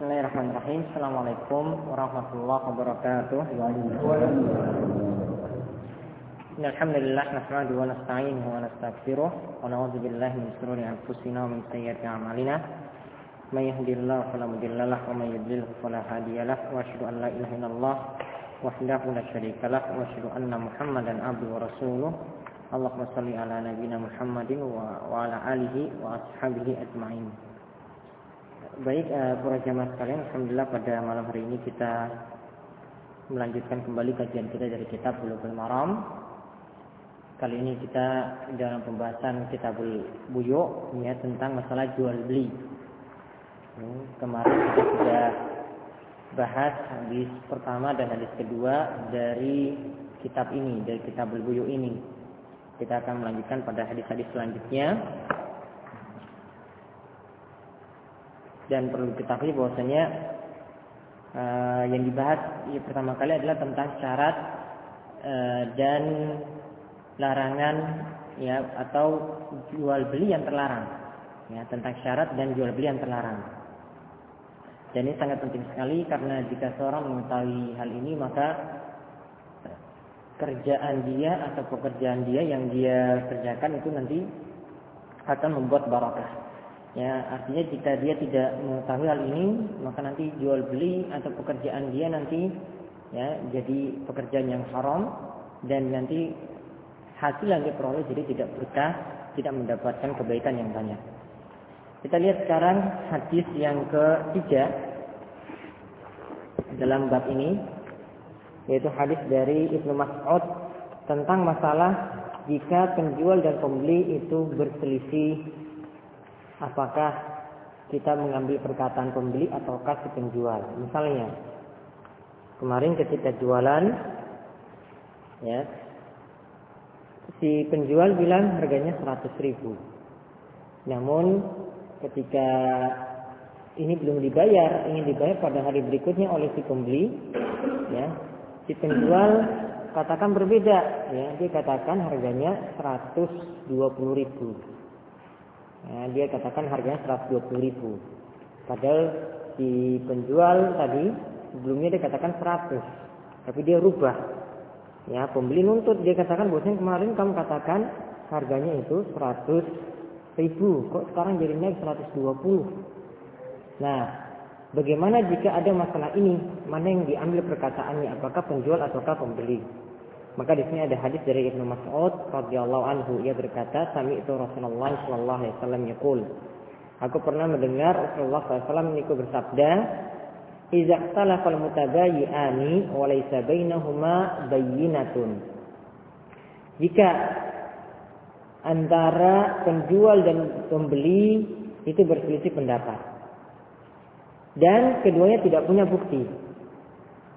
Bismillahirrahmanirrahim. Assalamualaikum warahmatullahi wabarakatuh. Alhamdulillah nahmadu wa nasta'inuhu wa nastaghfiruh wa na'udzu billahi min shururi anfusina wa min sayyiati a'malina. May yahdihillahu fala mudilla lahu wa may yudlil fala hadiya lahu wa asyhadu an la ilaha illallah wahdahu la syarika lahu wa asyhadu anna Muhammadan abduhu wa rasuluh. Allahumma shalli ala nabiyyina Muhammadin wa, wa ala alihi wa ashabihi ajma'in. Baik uh, para jamaah sekalian, alhamdulillah pada malam hari ini kita melanjutkan kembali kajian kita dari kitab Bulughul Maram. Kali ini kita dalam pembahasan Kitabul Buyu ya tentang masalah jual beli. Hmm, kemarin kita sudah bahas hadis pertama dan hadis kedua dari kitab ini, dari Kitabul Buyu ini. Kita akan melanjutkan pada hadis-hadis selanjutnya. Dan perlu diketahui bahwasanya uh, yang dibahas ya, pertama kali adalah tentang syarat uh, dan larangan ya atau jual beli yang terlarang. Ya, tentang syarat dan jual beli yang terlarang. Dan ini sangat penting sekali karena jika seorang mengetahui hal ini maka kerjaan dia atau pekerjaan dia yang dia kerjakan itu nanti akan membuat barakah. Ya, artinya jika dia tidak mengetahui hal ini, maka nanti jual beli atau pekerjaan dia nanti ya jadi pekerjaan yang haram dan nanti hasil yang dia peroleh jadi tidak berkah, tidak mendapatkan kebaikan yang banyak. Kita lihat sekarang hadis yang ketiga dalam bab ini yaitu hadis dari Ibnu Mas'ud tentang masalah jika penjual dan pembeli itu berselisih apakah kita mengambil perkataan pembeli ataukah si penjual. Misalnya kemarin ketika jualan ya si penjual bilang harganya 100 ribu. Namun ketika ini belum dibayar, ingin dibayar pada hari berikutnya oleh si pembeli, ya si penjual katakan berbeda ya dia katakan harganya 120 ribu ya, dia katakan harganya 120 ribu padahal si penjual tadi sebelumnya dia katakan 100 tapi dia rubah ya pembeli nuntut dia katakan bosnya kemarin kamu katakan harganya itu 100 ribu kok sekarang jadi naik 120 nah Bagaimana jika ada masalah ini? Mana yang diambil perkataannya? Apakah penjual ataukah pembeli? Maka di sini ada hadis dari Ibnu Mas'ud radhiyallahu anhu ia berkata, "Sami itu Rasulullah sallallahu alaihi wasallam yaqul." Aku pernah mendengar Rasulullah SAW itu bersabda, "Idza ikhtalafa al-mutabayyi'ani wa laysa bainahuma bayyinatun." Jika antara penjual dan pembeli itu berselisih pendapat, dan keduanya tidak punya bukti.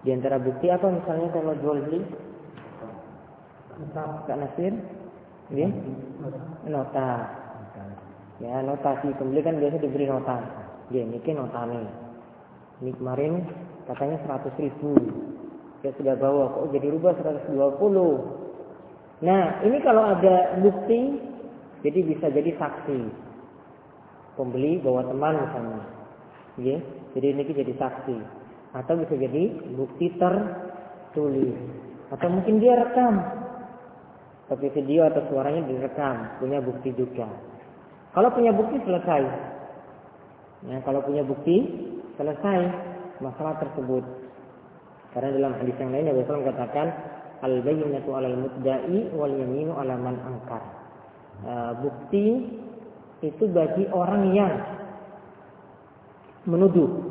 Di antara bukti apa misalnya kalau jual beli? Kak Nasir? Ya? Nota. Ya, notasi pembeli kan biasa diberi nota. Dia ini nota nih. Ini kemarin katanya 100 ribu. Dia sudah bawa, kok jadi rubah 120. Nah, ini kalau ada bukti, jadi bisa jadi saksi. Pembeli bawa teman misalnya. Ya, jadi ini jadi saksi. Atau bisa jadi bukti tertulis. Atau mungkin dia rekam. Tapi video atau suaranya direkam. Punya bukti juga. Kalau punya bukti selesai. Ya, kalau punya bukti selesai masalah tersebut. Karena dalam hadis yang lain Nabi SAW katakan al bayyinatu 'alal mudda'i wal yaminu 'ala man angkar. Uh, bukti itu bagi orang yang menuduh.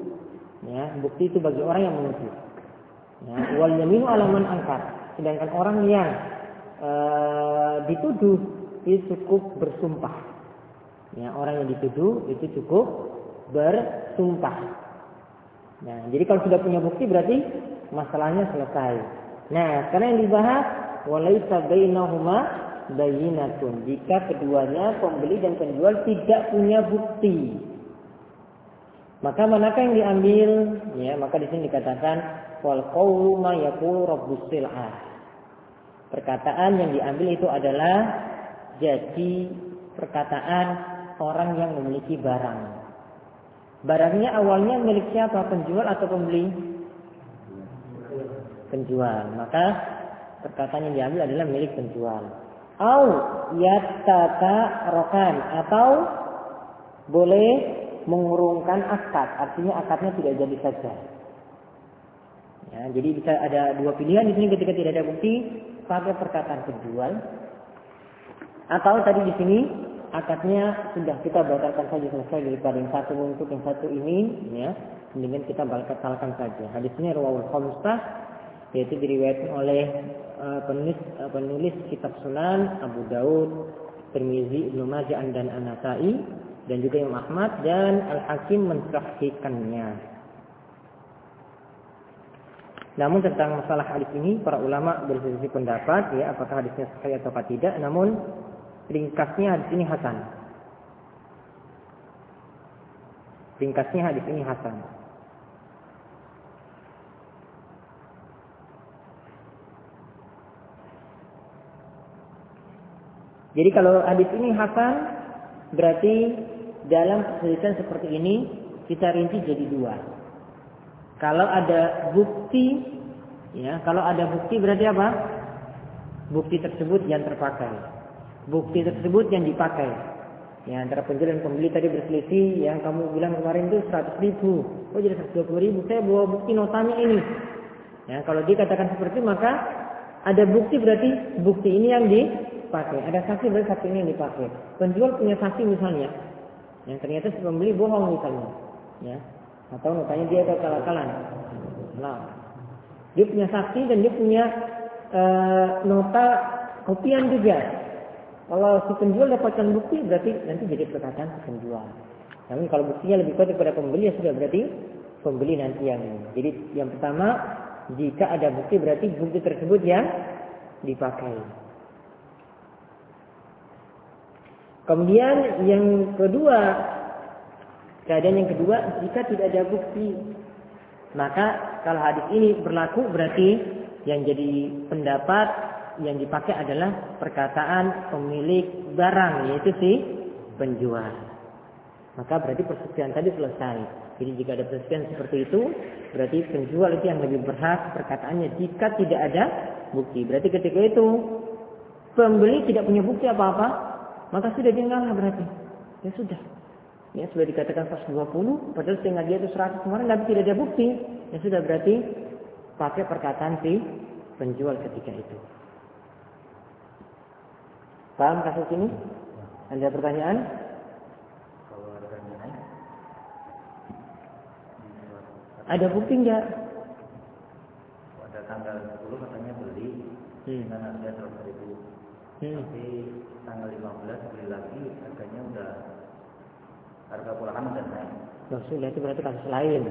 Ya, bukti itu bagi orang yang menuduh. Ya, wal yaminu alaman angkat. Sedangkan orang yang e, dituduh itu cukup bersumpah. Ya, orang yang dituduh itu cukup bersumpah. Nah, jadi kalau sudah punya bukti berarti masalahnya selesai. Nah, karena yang dibahas walaisa bainahuma bayinatun. Jika keduanya pembeli dan penjual tidak punya bukti. Maka manakah yang diambil? Ya, maka di sini dikatakan wal qawlu ma yaqulu rabbus. Perkataan yang diambil itu adalah jadi perkataan orang yang memiliki barang. Barangnya awalnya milik siapa? Penjual atau pembeli? Penjual. Maka perkataan yang diambil adalah milik penjual. Au yattata rokan atau boleh mengurungkan akad, artinya akadnya tidak jadi saja. Ya, jadi bisa ada dua pilihan di sini ketika tidak ada bukti pakai perkataan penjual atau tadi di sini akadnya sudah kita batalkan saja selesai daripada yang satu untuk yang satu ini ya. Mendingan kita batalkan saja. Hadis ini rawahul khamsah yaitu diriwayatkan oleh uh, penulis uh, penulis kitab Sunan Abu Daud Tirmizi Ibnu Majah dan An-Nasa'i dan juga Imam Ahmad dan Al-Hakim mensahihkannya. Namun tentang masalah hadis ini para ulama berselisih pendapat ya apakah hadisnya sahih atau tidak. Namun ringkasnya hadis ini hasan. Ringkasnya hadis ini hasan. Jadi kalau hadis ini hasan berarti dalam perselisihan seperti ini kita rinci jadi dua. Kalau ada bukti ya, kalau ada bukti berarti apa? Bukti tersebut yang terpakai bukti tersebut yang dipakai. Ya, antara penjual dan pembeli tadi berselisih, yang kamu bilang kemarin itu 100 ribu, oh jadi 120 ribu, saya bawa bukti notanya ini. Ya, kalau dikatakan seperti itu maka ada bukti berarti bukti ini yang dipakai. Ada saksi berarti saksi ini yang dipakai. Penjual punya saksi misalnya, yang ternyata si pembeli bohong misalnya, ya, atau notanya dia kekal-kalan. Nah, dia punya saksi dan dia punya uh, nota kopian juga. Kalau si penjual dapatkan bukti berarti nanti jadi perkataan si penjual. Namun kalau buktinya lebih kuat daripada pembeli ya sudah berarti pembeli nanti yang ini. Jadi yang pertama jika ada bukti berarti bukti tersebut yang dipakai. Kemudian yang kedua, keadaan yang kedua jika tidak ada bukti maka kalau hadis ini berlaku berarti yang jadi pendapat yang dipakai adalah perkataan pemilik barang yaitu si penjual. Maka berarti persetujuan tadi selesai. Jadi jika ada persetujuan seperti itu, berarti penjual itu yang lebih berhak perkataannya jika tidak ada bukti. Berarti ketika itu pembeli tidak punya bukti apa-apa, maka sudah dia ngalah berarti. Ya sudah. Ya sudah dikatakan 120, padahal setengah dia itu 100 kemarin tapi tidak ada bukti. Ya sudah berarti pakai perkataan si penjual ketika itu. Paham kasus ini? Ada pertanyaan? Ada bukti enggak? Pada tanggal 10 katanya beli hmm. dengan harga 100 ribu. Hmm. Tapi tanggal 15 beli lagi harganya udah harga pulangan udah naik. Loh, sudah itu berarti kasus lain.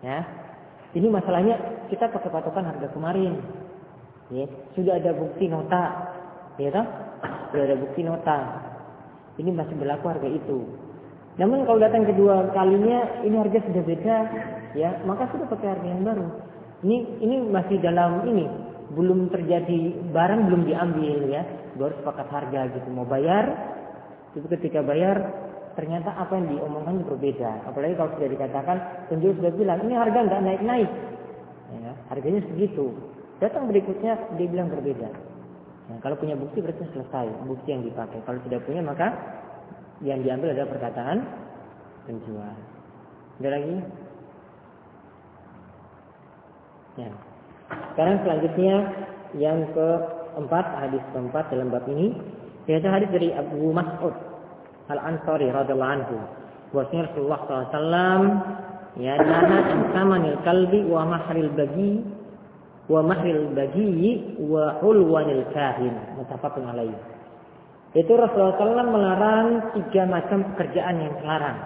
Ya. Ini masalahnya kita pakai patokan harga kemarin. Ya, sudah ada bukti nota. Ya toh? sudah ada bukti nota. Ini masih berlaku harga itu. Namun kalau datang kedua kalinya ini harga sudah beda, ya maka sudah pakai harga yang baru. Ini ini masih dalam ini belum terjadi barang belum diambil ya, baru sepakat harga gitu mau bayar, itu ketika bayar ternyata apa yang diomongkan berbeda. Apalagi kalau sudah dikatakan penjual sudah bilang ini harga nggak naik naik, ya, harganya segitu. Datang berikutnya dia bilang berbeda. Nah, kalau punya bukti berarti selesai bukti yang dipakai. Kalau tidak punya maka yang diambil adalah perkataan penjual. Ada lagi? Ya. Sekarang selanjutnya yang keempat hadis keempat dalam bab ini yaitu hadis dari Abu Mas'ud Al Ansari radhiallahu anhu. Bahwasanya Rasulullah SAW ya nana samanil kalbi wa mahril bagi wa mahril bagi wa hulwanil kahin. Mutafaqun alaih. Itu Rasulullah SAW melarang tiga macam pekerjaan yang terlarang.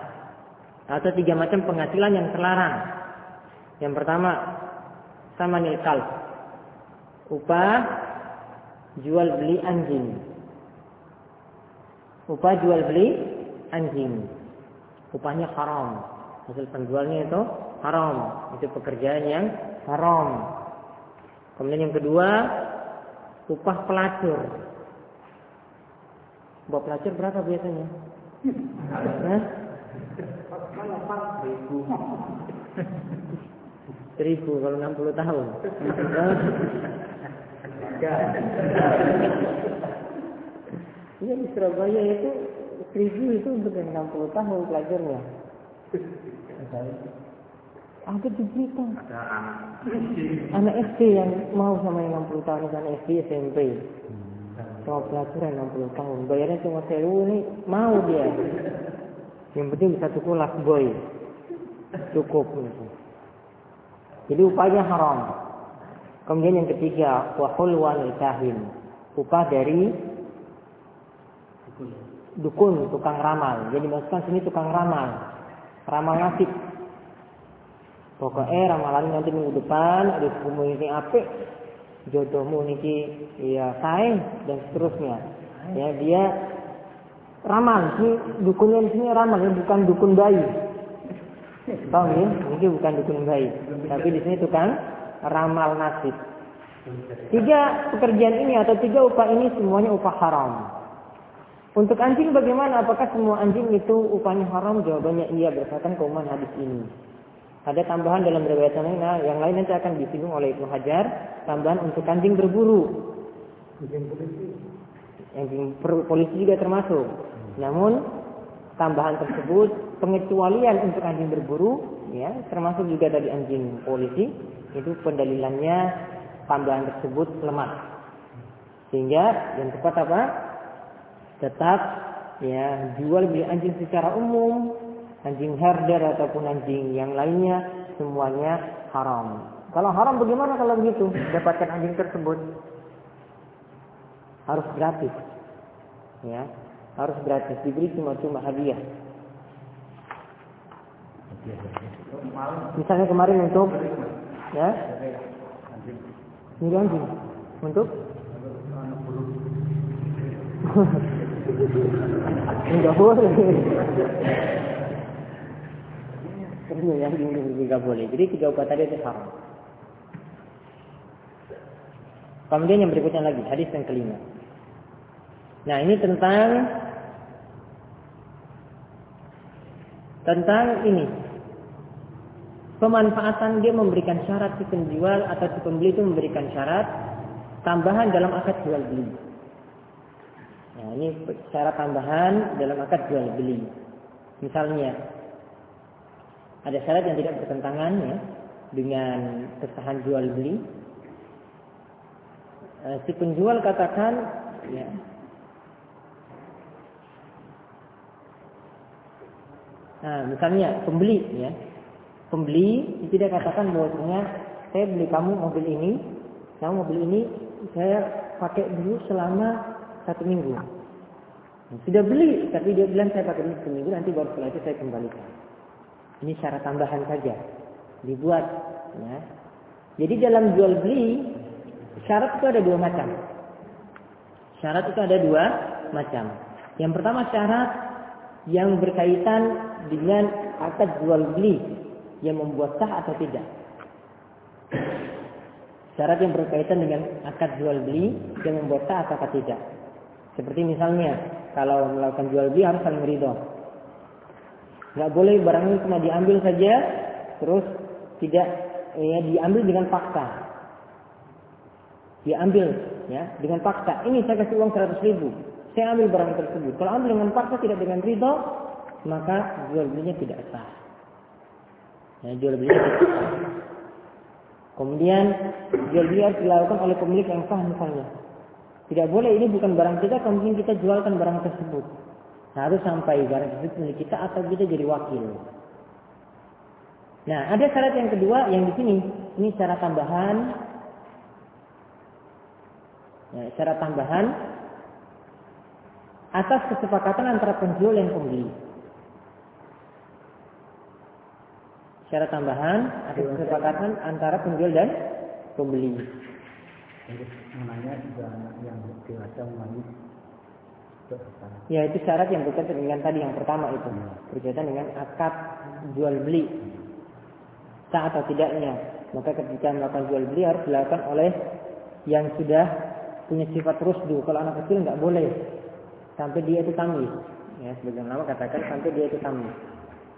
Atau tiga macam penghasilan yang terlarang. Yang pertama sama nilkal upah jual beli anjing upah jual beli anjing upahnya haram hasil penjualnya itu haram itu pekerjaan yang haram Kemudian yang kedua, upah pelacur. Upah pelacur berapa biasanya? Seribu. Seribu kalau 60 tahun. Iya di Surabaya itu seribu itu untuk yang 60 tahun pelajarnya. Ada di berita. Ada anak. Anak SD yang mau sama yang 60 tahun kan SD SMP. Sama pelajaran 60 tahun. Bayarnya cuma sewu ini mau dia. Yang penting bisa cukup last boy. Cukup. Gitu. Jadi upahnya haram. Kemudian yang ketiga, wahul kahin. Upah dari dukun, tukang ramal. Jadi masukkan sini tukang ramal. Ramal nasib. Pokoknya ramalan nanti minggu depan ada sepumu ini apik, jodohmu niki ya saing dan seterusnya. Ya dia ramal, ini dukunnya di sini ramal, ya bukan dukun bayi. Tahu ya? Ini bukan dukun bayi, tapi di sini tukang ramal nasib. Tiga pekerjaan ini atau tiga upah ini semuanya upah haram. Untuk anjing bagaimana? Apakah semua anjing itu upahnya haram? Jawabannya iya berdasarkan keumuman hadis ini. Ada tambahan dalam riwayat yang lain, nah, yang lain nanti akan disinggung oleh Ibnu Hajar. Tambahan untuk anjing berburu. Anjing polisi. Anjing polisi juga termasuk. Namun tambahan tersebut pengecualian untuk anjing berburu, ya termasuk juga dari anjing polisi itu pendalilannya tambahan tersebut lemah. Sehingga yang tepat apa? Tetap ya jual beli anjing secara umum anjing herder ataupun anjing yang lainnya semuanya haram. Kalau haram bagaimana kalau begitu? Dapatkan anjing tersebut harus gratis. Ya, harus gratis diberi cuma-cuma hadiah. Misalnya kemarin untuk ya ini anjing untuk enggak boleh juga boleh. Jadi tiga obat tadi itu haram. Kemudian yang berikutnya lagi, hadis yang kelima. Nah ini tentang tentang ini pemanfaatan dia memberikan syarat si penjual atau si pembeli itu memberikan syarat tambahan dalam akad jual beli. Nah ini syarat tambahan dalam akad jual beli. Misalnya ada syarat yang tidak bertentangan ya dengan kesahan jual beli. Eh, si penjual katakan ya Nah, misalnya pembeli ya. Pembeli tidak katakan bahwasanya saya beli kamu mobil ini, kamu mobil ini saya pakai dulu selama satu minggu. Sudah beli, tapi dia bilang saya pakai satu minggu, nanti baru setelah itu saya kembalikan. Ini syarat tambahan saja. Dibuat. Ya. Jadi dalam jual beli, syarat itu ada dua macam. Syarat itu ada dua macam. Yang pertama syarat yang berkaitan dengan akad jual beli yang membuat sah atau tidak. Syarat yang berkaitan dengan akad jual beli yang membuat sah atau tidak. Seperti misalnya kalau melakukan jual beli harus saling ridho. Nggak boleh barang ini cuma diambil saja, terus tidak ya diambil dengan paksa. Diambil ya dengan paksa. Ini saya kasih uang 100 ribu. Saya ambil barang tersebut. Kalau ambil dengan paksa tidak dengan ridho, maka jual belinya tidak sah. Ya, jual belinya tidak sah. Kemudian jual beli harus dilakukan oleh pemilik yang sah misalnya. Tidak boleh ini bukan barang kita, kemudian kita jualkan barang tersebut harus sampai barang tersebut milik kita atau kita jadi wakil. Nah, ada syarat yang kedua yang di sini. Ini syarat tambahan. Ya, syarat tambahan atas kesepakatan antara penjual dan pembeli. Syarat tambahan atas kesepakatan antara penjual dan pembeli. Namanya juga yang dewasa memanis Ya itu syarat yang berkaitan dengan tadi yang pertama itu berkaitan dengan akad jual beli sah atau tidaknya. Maka ketika melakukan jual beli harus dilakukan oleh yang sudah punya sifat rusdu. Kalau anak kecil nggak boleh sampai dia itu tamis. Ya sebagian lama katakan sampai dia itu tamis.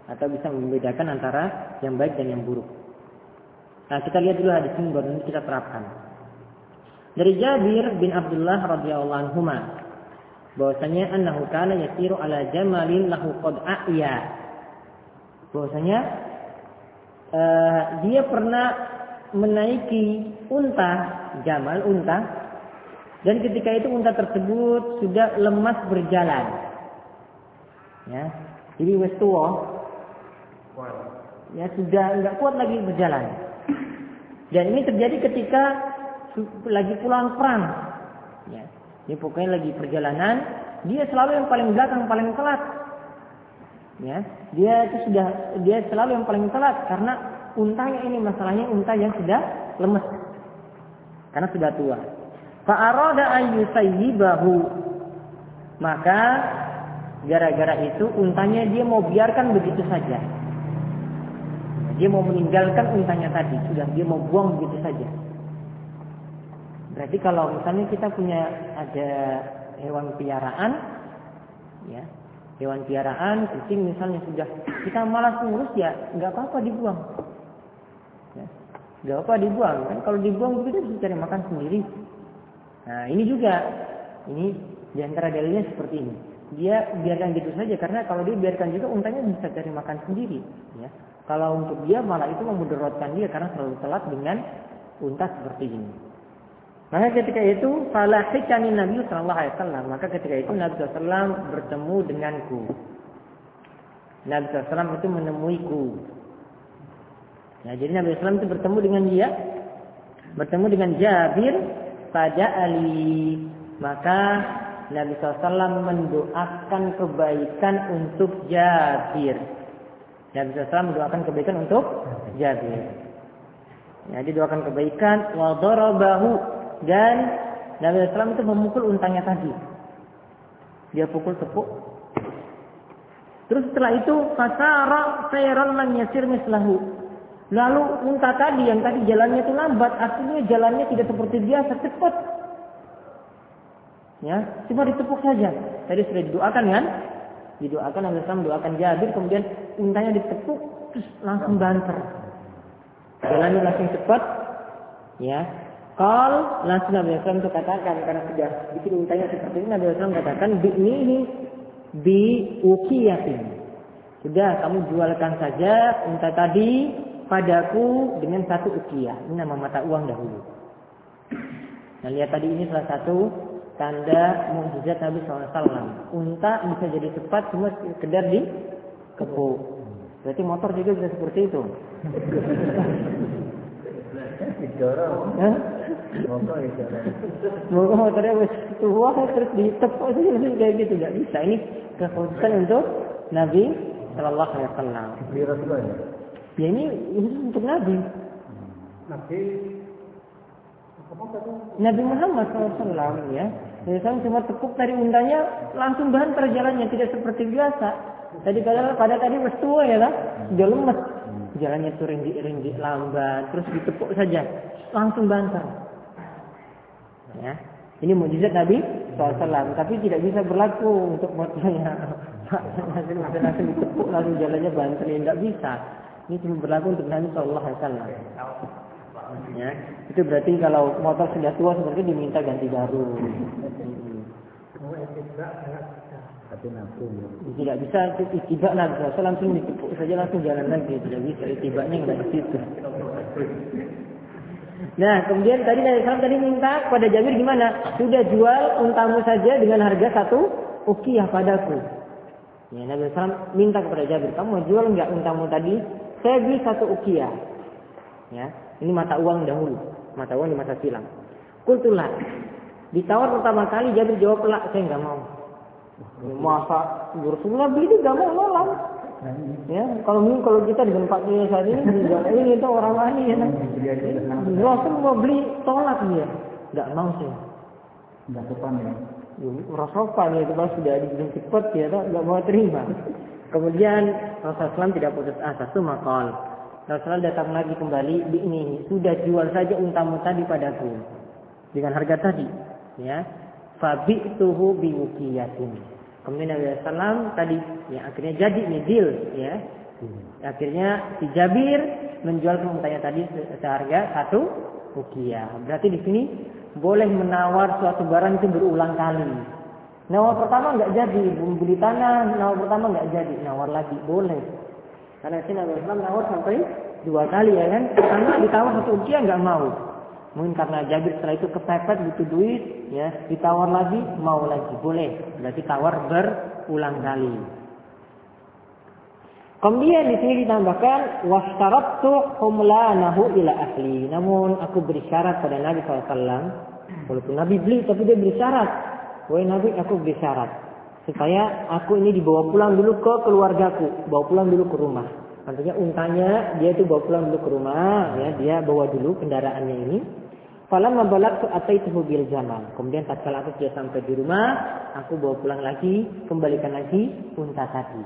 atau bisa membedakan antara yang baik dan yang buruk. Nah, kita lihat dulu hadis ini baru kita terapkan. Dari Jabir bin Abdullah radhiyallahu anhu bahwasanya annahu kana yasiru ala jamalin lahu qad a'ya. Bahwasanya uh, dia pernah menaiki unta, jamal unta dan ketika itu unta tersebut sudah lemas berjalan. Ya. Jadi wis tua. Ya sudah enggak kuat lagi berjalan. Dan ini terjadi ketika lagi pulang perang. Ya. Ini pokoknya lagi perjalanan, dia selalu yang paling belakang, paling telat. Ya, dia itu sudah dia selalu yang paling telat karena untanya ini masalahnya unta yang sudah lemes. Karena sudah tua. Fa'arada ayyusayyibahu. Maka gara-gara itu untanya dia mau biarkan begitu saja. Dia mau meninggalkan untanya tadi, sudah dia mau buang begitu saja. Berarti kalau misalnya kita punya ada hewan piaraan, ya, hewan piaraan, kucing misalnya sudah kita malas ngurus ya, nggak apa-apa dibuang. Ya, nggak apa dibuang kan kalau dibuang kita bisa cari makan sendiri. Nah, ini juga ini di antara dalilnya seperti ini. Dia biarkan gitu saja karena kalau dia biarkan juga untanya bisa cari makan sendiri. Ya. Kalau untuk dia malah itu memudaratkan dia karena selalu telat dengan unta seperti ini. Maka ketika itu falahikani Nabi Sallallahu Alaihi Wasallam. Maka ketika itu Nabi SAW bertemu denganku. Nabi SAW itu menemuiku. Ya, jadi Nabi SAW itu bertemu dengan dia, bertemu dengan Jabir pada Ali. Maka Nabi SAW mendoakan kebaikan untuk Jabir. Nabi SAW mendoakan kebaikan untuk Jabir. Ya, doakan kebaikan wa darabahu dan Nabi SAW itu memukul untangnya tadi. Dia pukul tepuk. Terus setelah itu fasara sayran lam yasir mislahu. Lalu unta tadi yang tadi jalannya itu lambat, artinya jalannya tidak seperti biasa, cepat. Ya, cuma ditepuk saja. Tadi sudah didoakan kan? Didoakan Nabi SAW mendoakan Jabir, kemudian untanya ditepuk, terus langsung banter. Jalannya langsung cepat, ya. Kal langsung Nabi SAW itu katakan karena sudah bikin untanya seperti ini Nabi SAW katakan ini bi ukiyatin. Sudah kamu jualkan saja unta tadi padaku dengan satu ukiyah. Ini nama mata uang dahulu. Nah lihat tadi ini salah satu tanda mukjizat Nabi SAW. Unta bisa jadi cepat cuma sekedar di kepu. Berarti motor juga bisa seperti itu. Moga motornya wis tua terus ditepuk sih kayak gitu nggak bisa. Ini kekhususan untuk Nabi Shallallahu Alaihi Wasallam. Ya ini untuk Nabi. Nabi Nabi Muhammad SAW ya. Jadi saya cuma tepuk dari undanya langsung banter jalannya tidak seperti biasa. Tadi pada pada tadi was tua ya lah, sudah lemes. Jalannya tuh ringgit-ringgit lambat, terus ditepuk saja, langsung banter. Ya, ini mujizat Nabi SAW, tapi tidak bisa berlaku untuk motornya. langsung langsung ditepuk langsung jalannya banter, ya tidak bisa. Ini cuma berlaku untuk Nabi SAW. Ya, itu berarti kalau motor sudah tua seperti diminta ganti baru. Tidak bisa tiba Nabi SAW langsung ditepuk saja langsung jalan lagi. Tidak bisa tibanya nggak di situ. Nah, kemudian tadi Nabi SAW tadi minta kepada Jabir gimana? Sudah jual untamu saja dengan harga satu ukiyah padaku. Ya, Nabi SAW minta kepada Jabir, kamu mau jual nggak untamu tadi? Saya beli satu ukiyah. Ya, ini mata uang dahulu, mata uang di masa silam. Kultulah. Ditawar pertama kali Jabir jawab pelak, saya nggak mau. Masa Rasulullah beli dia nggak mau nolak. Ya, kalau kalau kita dengan Pak Kiai saat ini, ini itu orang lain ya. Rasul mau beli tolak dia, nggak mau sih. Nggak sopan ya. Rasopan ya itu pas sudah dibilang cepat ya, nggak mau terima. Kemudian Rasulullah tidak putus asa, itu makal. Rasulullah datang lagi kembali di ini sudah jual saja untamu tadi padaku dengan harga tadi ya fabi tuhu biwukiyatin kemudian Nabi Sallam tadi ya akhirnya jadi nih deal ya Akhirnya si Jabir menjual untanya tadi seharga satu ukiah. Berarti di sini boleh menawar suatu barang itu berulang kali. Nawar pertama nggak jadi, beli tanah, nawar pertama nggak jadi, nawar lagi boleh. Karena sini Nabi Islam nawar sampai dua kali ya kan. Pertama ditawar satu ukiah nggak mau. Mungkin karena Jabir setelah itu kepepet butuh duit, ya ditawar lagi, mau lagi, boleh. Berarti tawar berulang kali. Kemudian di sini ditambahkan wastaratu humlanahu ila ahli. Namun aku beri syarat pada Nabi SAW. Walaupun Nabi beli, tapi dia beri syarat. Wahai Nabi, aku beri syarat. Supaya aku ini dibawa pulang dulu ke keluargaku. Bawa pulang dulu ke rumah. Artinya untanya dia itu bawa pulang dulu ke rumah. ya Dia bawa dulu kendaraannya ini. Falam membalak tu itu bil jamal. Kemudian tatkala aku sudah sampai di rumah, aku bawa pulang lagi, kembalikan lagi unta tadi.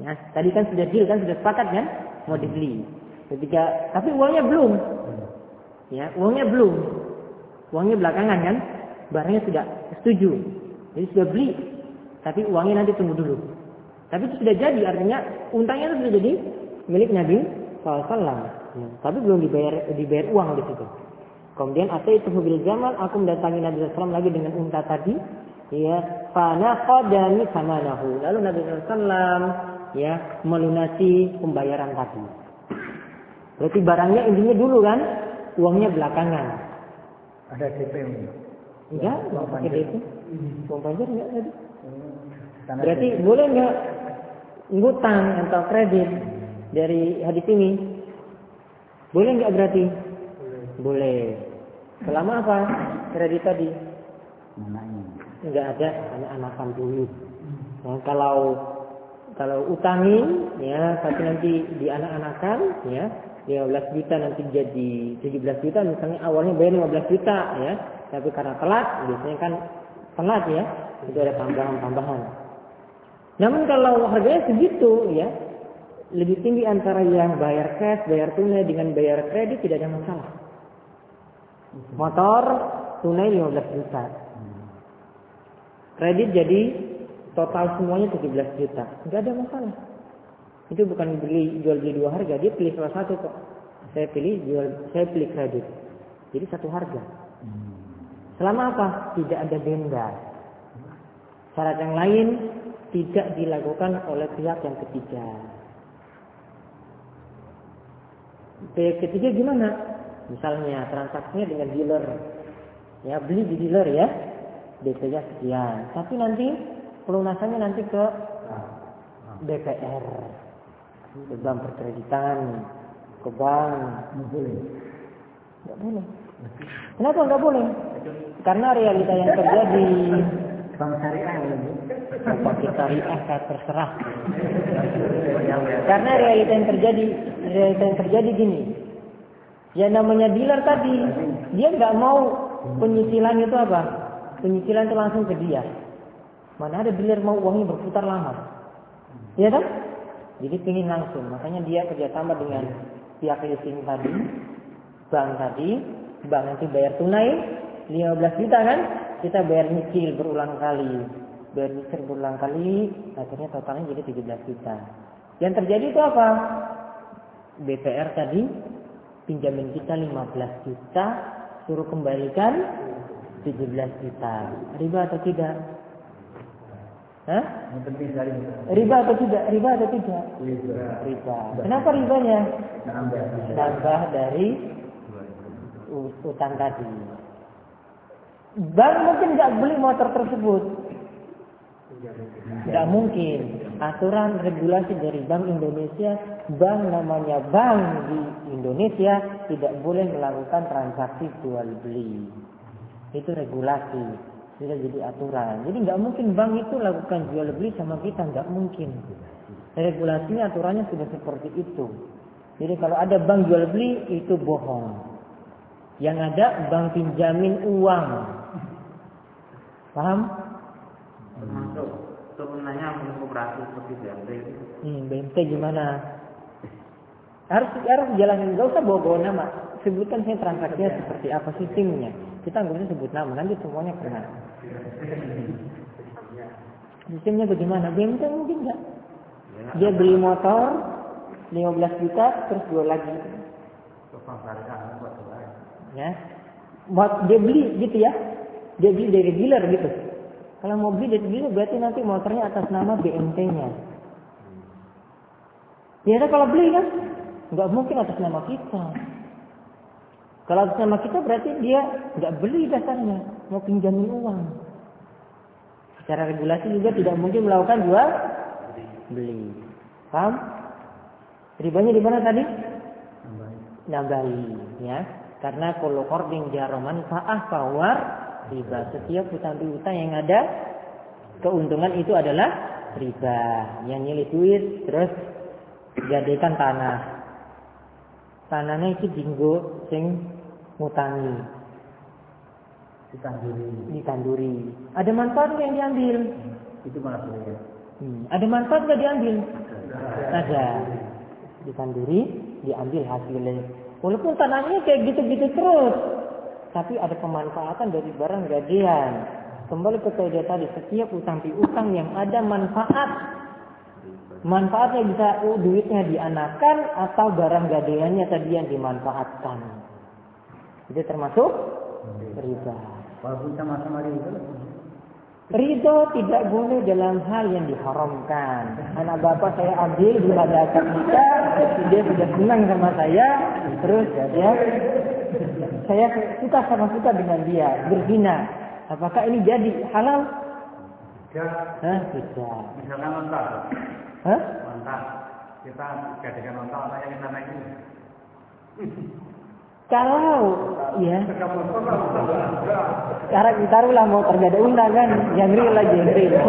Ya, tadi kan sudah deal kan sudah sepakat kan mau dibeli. Ketika tapi uangnya belum. Ya, uangnya belum. Uangnya belakangan kan. Barangnya sudah setuju. Jadi sudah beli. Tapi uangnya nanti tunggu dulu. Tapi itu sudah jadi artinya untangnya itu sudah jadi milik Nabi SAW. Ya, tapi belum dibayar dibayar uang di situ. Kemudian itu mobil zaman aku mendatangi Nabi SAW lagi dengan unta tadi. Ya, fana qadani nahu. Lalu Nabi SAW ya melunasi pembayaran tadi. Berarti barangnya intinya dulu kan, uangnya belakangan. Ada DP Enggak, enggak pakai DP. Uang panjar enggak tadi. Berarti boleh enggak ngutang atau kredit dari hadis ini? Boleh enggak berarti? Boleh. Selama apa kredit tadi? Enggak ada anak-anakan duit. Nah, kalau kalau utangin ya tapi nanti di anak-anakan ya 15 juta nanti jadi 17 juta misalnya awalnya bayar 15 juta ya tapi karena telat biasanya kan telat ya itu ada tambahan-tambahan namun kalau harganya segitu ya lebih tinggi antara yang bayar cash bayar tunai dengan bayar kredit tidak ada masalah motor tunai 15 juta kredit jadi total semuanya 17 juta. Enggak ada masalah. Itu bukan beli jual beli dua harga, dia pilih salah satu kok. Saya pilih jual saya pilih kredit. Jadi satu harga. Selama apa? Tidak ada denda. Syarat yang lain tidak dilakukan oleh pihak yang ketiga. Pihak ketiga gimana? Misalnya transaksinya dengan dealer. Ya, beli di dealer ya. DP-nya sekian. Tapi nanti pelunasannya nanti ke BPR, ke bank perkreditan, ke bank. Nggak boleh. Nggak boleh. Kenapa nggak boleh? Karena realita yang terjadi Bank syariah Pakai syariah terserah. Karena realita yang terjadi, realita yang terjadi gini. Yang namanya dealer tadi, dia nggak mau penyicilan itu apa? Penyicilan itu langsung ke dia. Mana ada dealer mau uangnya berputar lama. Iya kan? Jadi pingin langsung. Makanya dia kerjasama dengan pihak leasing tadi, bank tadi, bank nanti bayar tunai 15 juta kan? Kita bayar nyicil berulang kali. Bayar nyicil berulang kali, akhirnya totalnya jadi 17 juta. Yang terjadi itu apa? BPR tadi pinjaman kita 15 juta, suruh kembalikan 17 juta. Riba atau tidak? Hah? Riba atau tidak? Riba atau tidak? Riba. Kenapa ribanya? Nambah dari utang tadi. Bank mungkin nggak beli motor tersebut. Tidak mungkin. Aturan regulasi dari Bank Indonesia, bank namanya bank di Indonesia tidak boleh melakukan transaksi jual beli. Itu regulasi sudah jadi aturan. Jadi nggak mungkin bank itu lakukan jual beli sama kita, nggak mungkin. Regulasinya aturannya sudah seperti itu. Jadi kalau ada bank jual beli itu bohong. Yang ada bank pinjamin uang. Paham? Termasuk turunannya koperasi seperti BNT. Hmm, BNT gimana? Harus harus jalanin, nggak usah bawa-bawa nama. Sebutkan saya transaksinya seperti apa sistemnya. Kita nggak usah sebut nama, nanti semuanya kena. Sistemnya bagaimana? BMT mungkin enggak. Dia beli motor 15 juta terus jual lagi. Ya. Buat dia beli gitu ya. Dia beli dari dealer gitu. Kalau mau beli dari dealer berarti nanti motornya atas nama BMT-nya. Ya kalau beli kan nggak mungkin atas nama kita. Kalau atas nama kita berarti dia nggak beli dasarnya, mau pinjamin uang. Secara regulasi juga tidak mungkin melakukan jual beli. Paham? Ribanya di mana tadi? Nambahi, ya. Karena kalau kording jaro manfaah kawar riba. Setiap utang piutang yang ada keuntungan itu adalah riba. Yang nyilih duit terus jadikan tanah. Tanahnya itu dinggo sing ngutangi. Ditanduri. Ditanduri. Ada manfaat yang diambil? Itu malah. Hmm. Ada manfaat nggak diambil? Ada. Ditanduri, diambil hasilnya. Walaupun tanahnya kayak gitu-gitu terus, tapi ada pemanfaatan dari barang gadean. Kembali ke kaidah tadi, setiap utang piutang yang ada manfaat, manfaatnya bisa oh, duitnya dianakan atau barang gadeannya tadi yang dimanfaatkan. Itu termasuk riba. Walaupun sama-sama riba. Ridho tidak boleh dalam hal yang diharamkan. Anak bapak saya ambil belum ada akad nikah, dia sudah senang sama saya, terus ya, saya suka sama suka dengan dia, berzina. Apakah ini jadi halal? Tidak. Hah? Tidak. Misalkan lontar. Hah? Lontar. Kita jadikan apa yang kita naik ini. Kalau ya sekarang taruhlah mau terjadi undang kan yang real lagi yang real.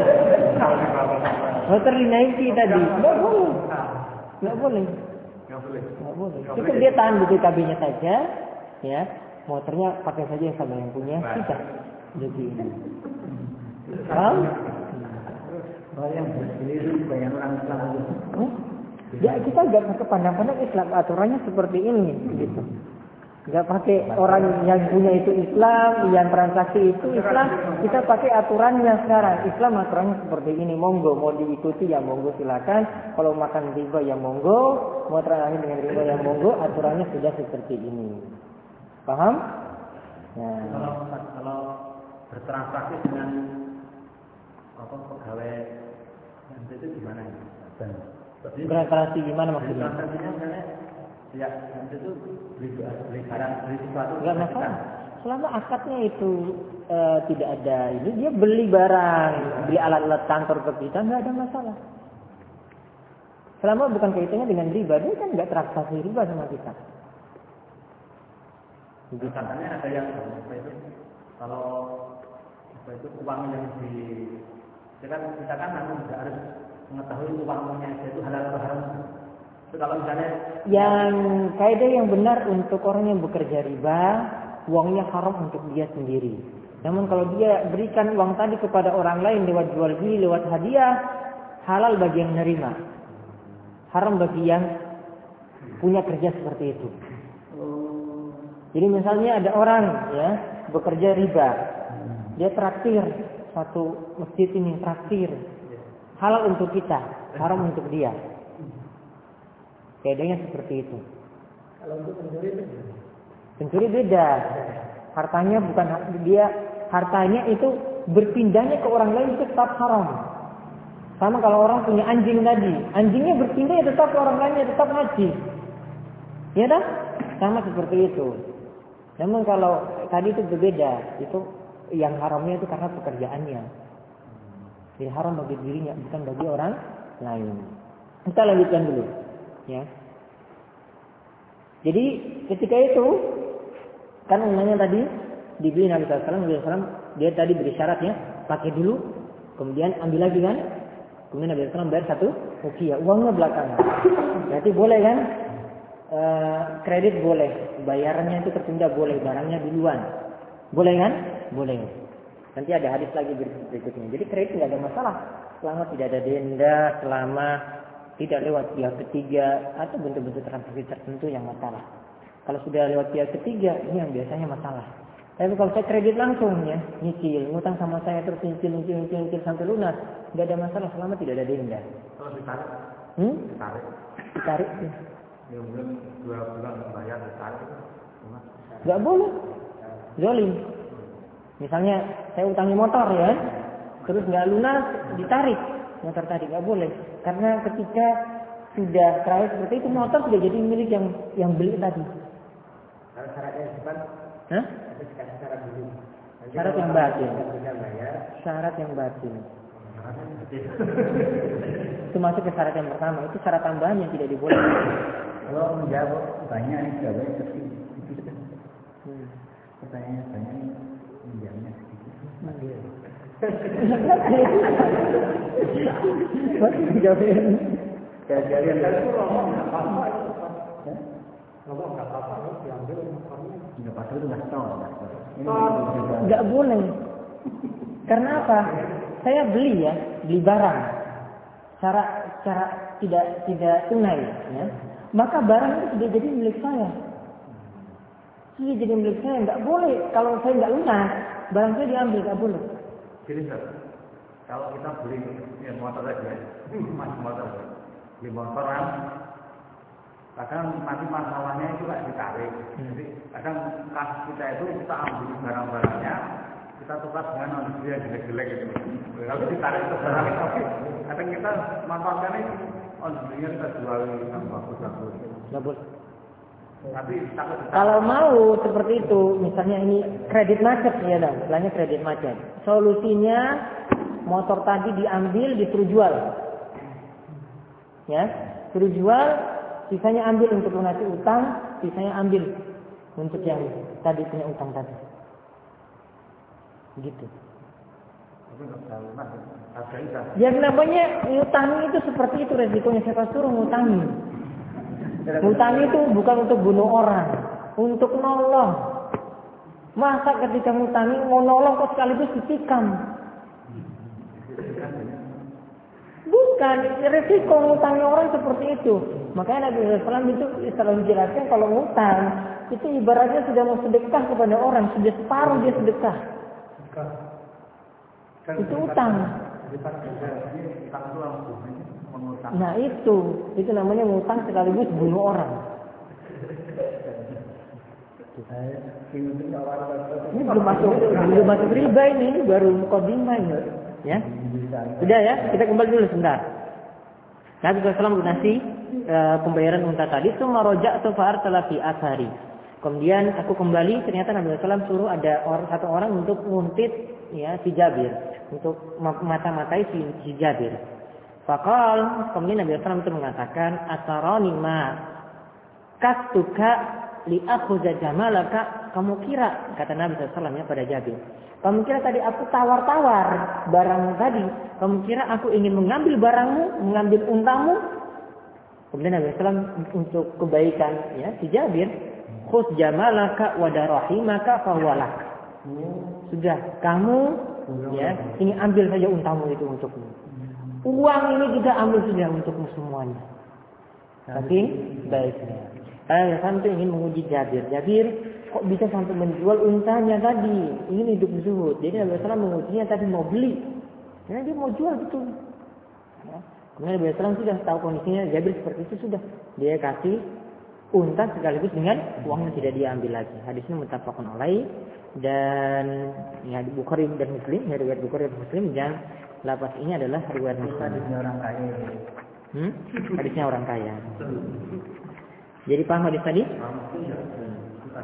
Motor dinaiki tadi. Boleh. Nggak boleh. Nggak boleh. Nggak boleh. Cukup dia tahan di kabinnya saja. Ya. Motornya pakai saja yang sama yang punya. Sudah. Jadi ini. Paham? Kalau yang bersini itu banyak orang Islam? Ya kita nggak pakai pandang-pandang Islam aturannya seperti ini gitu. Nggak pakai orang yang punya itu Islam, yang transaksi itu Islam. Kita pakai aturannya sekarang. Islam aturannya seperti ini. Monggo mau diikuti ya monggo silakan. Kalau makan riba ya monggo. Mau transaksi dengan riba ya monggo. Aturannya sudah seperti ini. Paham? Nah. Kalau kalau bertransaksi dengan apa pegawai itu gimana? Dan Bertransaksi gimana maksudnya? Transaksinya misalnya ya itu beli, beli barang beli sesuatu nggak masalah selama akadnya itu e, tidak ada ini dia beli barang beli alat-alat kantor ke kita nggak ada masalah selama bukan kaitannya dengan riba dia kan nggak transaksi riba sama kita Gitu. Katanya ada yang apa itu kalau apa itu uang yang di kita kan kita kan nggak harus mengetahui uangnya itu halal atau haram kalau misalnya yang kaidah yang benar untuk orang yang bekerja riba, uangnya haram untuk dia sendiri. Namun kalau dia berikan uang tadi kepada orang lain lewat jual beli, lewat hadiah, halal bagi yang menerima. Haram bagi yang punya kerja seperti itu. Jadi misalnya ada orang ya bekerja riba, dia traktir satu masjid ini traktir, halal untuk kita, haram untuk dia. Bedanya seperti itu. Kalau untuk pencuri beda. Pencuri beda. Hartanya bukan dia hartanya itu berpindahnya ke orang lain itu tetap haram. Sama kalau orang punya anjing tadi, anjingnya berpindah ya tetap ke orang lainnya tetap haji. Ya dah? Sama seperti itu. Namun kalau tadi itu berbeda, itu yang haramnya itu karena pekerjaannya. Jadi haram bagi dirinya, bukan bagi orang lain. Kita lanjutkan dulu. Ya. Jadi ketika itu kan umumnya tadi dibeli Nabi SAW, Nabi SAW dia tadi beri syarat ya, pakai dulu, kemudian ambil lagi kan, kemudian Nabi SAW bayar satu ya uangnya belakangan. Berarti boleh kan? E, kredit boleh, bayarannya itu tertunda boleh, barangnya duluan. Boleh kan? Boleh. Nanti ada hadis lagi berikutnya. Jadi kredit nggak ada masalah selama tidak ada denda, selama tidak lewat pihak ketiga atau bentuk-bentuk transaksi tertentu yang masalah. Kalau sudah lewat pihak ketiga, ini yang biasanya masalah. Tapi kalau saya kredit langsung ya, nyicil, ngutang sama saya terus nyicil, nyicil, nyicil, nyicil sampai lunas, nggak ada masalah selama tidak ada denda. Kalau ditarik? Hmm? Ditarik. Ditarik. Ya mungkin dua bulan bayar ditarik. Gak boleh. Zolim. Misalnya saya utangi motor ya, terus nggak lunas ditarik motor tadi nggak boleh karena ketika sudah terakhir seperti itu motor sudah jadi milik yang yang beli tadi. Kalau syaratnya bukan Hah? syarat dulu. Syarat yang batin. Syarat yang batin. Itu masuk ke syarat yang pertama. Itu syarat tambahan yang tidak dibolehkan. Kalau menjawab banyak nih jawabnya seperti Hmm. pertanyaannya banyak nih menjawabnya sedikit. Masih dijawabin. Jadi yang tadi ngomong nggak apa-apa diambil nggak pas itu nggak tahu. Nggak boleh. Karena apa? Saya beli ya, beli barang. Cara cara tidak tidak tunai, ya. Maka barang itu sudah jadi milik saya. Sudah jadi milik saya, nggak boleh. Kalau saya nggak lunas, barang saya diambil, nggak boleh. Jadi kalau kita beli ya, motor aja, mas motor, beli motoran, kadang nanti masalahnya itu kayak ditarik. Jadi kadang kas kita itu kita ambil barang-barangnya, kita tukar dengan yang jelek-jelek gitu. Kalau ditarik itu barangnya tapi kadang kita manfaatkan Nggak boleh. Kalau mau seperti itu, misalnya ini kredit macet ya dong, istilahnya kredit macet. Solusinya motor tadi diambil disuruh jual. Ya, suruh jual, sisanya ambil untuk lunasi utang, sisanya ambil untuk yang tadi punya utang tadi. Gitu. Tapi nggak bisa lunas, harga bisa. Yang namanya ngutangi itu seperti itu resikonya siapa suruh ngutangi. Ngutangi itu bukan untuk bunuh orang, untuk nolong. Masa ketika ngutangi mau nolong kok sekaligus ditikam? Bukan, resiko ngutangi orang seperti itu. Makanya Nabi SAW itu selalu menjelaskan kalau ngutang itu ibaratnya sudah mau sedekah kepada orang, sudah separuh dia sedekah. Itu utang. Nah itu, itu namanya ngutang sekaligus bunuh orang. Ini belum masuk, belum masuk riba ini, ini baru mukaddimah ini. Ya, sudah ya, kita kembali dulu sebentar. Nabi SAW lunasi e, pembayaran unta tadi, semua rojak atau faar telah fi asari. Kemudian aku kembali, ternyata Nabi SAW suruh ada orang, satu orang untuk nguntit ya si Jabir, untuk mata-matai si, si Jabir. Fakal, kemudian Nabi SAW itu mengatakan, Asaroni ma kastuka li aku jamalaka. Kamu kira kata Nabi SAW ya pada Jabir. Kamu kira tadi aku tawar-tawar barangmu tadi? Kamu kira aku ingin mengambil barangmu mengambil untamu? Kemudian Nabi SAW untuk kebaikan ya si Jabir khus jamalaka wa darahimaka fawalak sudah kamu ya ini ambil saja untamu itu untukmu uang ini kita ambil sudah untukmu semuanya tapi baiknya Ayah sampai ingin menguji Jabir. Jabir kok bisa sampai menjual untanya tadi? Ingin hidup zuhud. Jadi Nabi SAW mengujinya tadi mau beli. Karena dia mau jual betul. Ya. Kemudian Nabi SAW sudah tahu kondisinya Jabir seperti itu sudah. Dia kasih unta sekaligus dengan uang yang tidak diambil lagi. Hadisnya muttafaqun alaih dan ya di Bukhari dan Muslim, ya riwayat Bukhari dan Muslim dan lapas ini adalah riwayat Muslim. Hadisnya orang kaya. Hmm? Hadisnya orang kaya. Jadi paham hadis tadi?